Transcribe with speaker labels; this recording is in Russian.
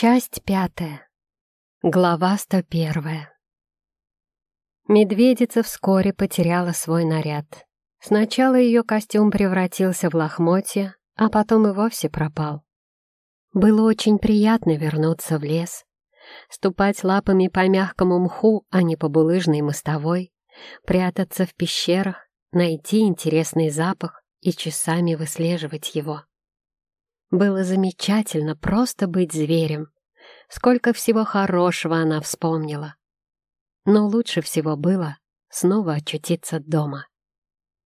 Speaker 1: Часть пятая. Глава сто первая. Медведица вскоре потеряла свой наряд. Сначала ее костюм превратился в лохмотья, а потом и вовсе пропал. Было очень приятно вернуться в лес, ступать лапами по мягкому мху, а не по булыжной мостовой, прятаться в пещерах, найти интересный запах и часами выслеживать его. Было замечательно просто быть зверем. Сколько всего хорошего она вспомнила. Но лучше всего было снова очутиться дома.